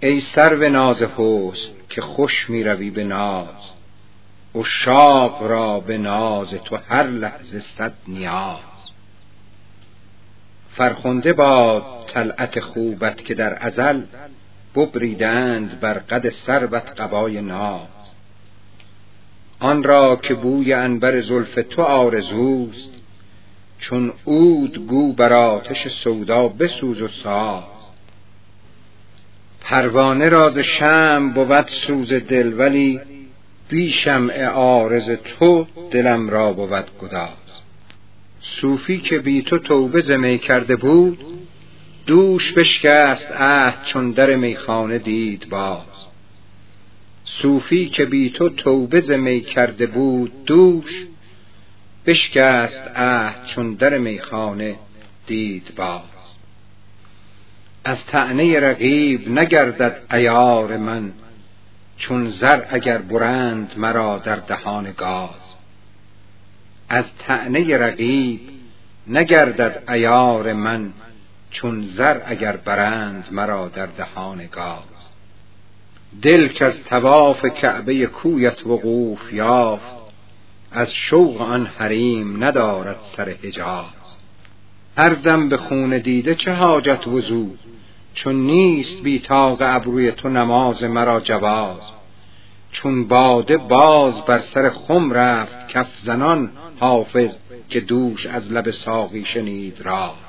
ای سرو ناز حسن که خوش می روی به ناز عشاق را به ناز تو هر لحظه صد نیاز. فرخنده باد طلعت خوبت که در ازل ببریدند بر قد سربت قبای ناز. آن را که بوی انبر زلف تو آرزوست چون عود گو بر آتش سودا بسوز و ساز. پروانه را ز شمع بود سوز دل ولی بی شمع تو دلم را بود گداز. صوفی که بی تو توبه ز می کرده بود دوش بشکست عهد چون در میخانه دید باز. صوفی که بی تو توبه ز می کرده بود دوش بشکست عهد چون در میخانه دید باز. از طعنه رقیب نگردد عیار من چون زر اگر برند مرا در دهان گاز. از طعنه رقیب نگردد عیار من چون زر اگر برند مرا در دهان گاز. دل که از طواف کعبه کویت وقوف یافت از شوق آن حریم ندارد سر حجاز. هر دم به خون دیده چه حاجت وضو چون نیست بی تاق ابروی تو نماز مرا جواز. چون باده باز بر سر خم رفت کف زنان حافظ که دوش از لب ساقی شنید راز.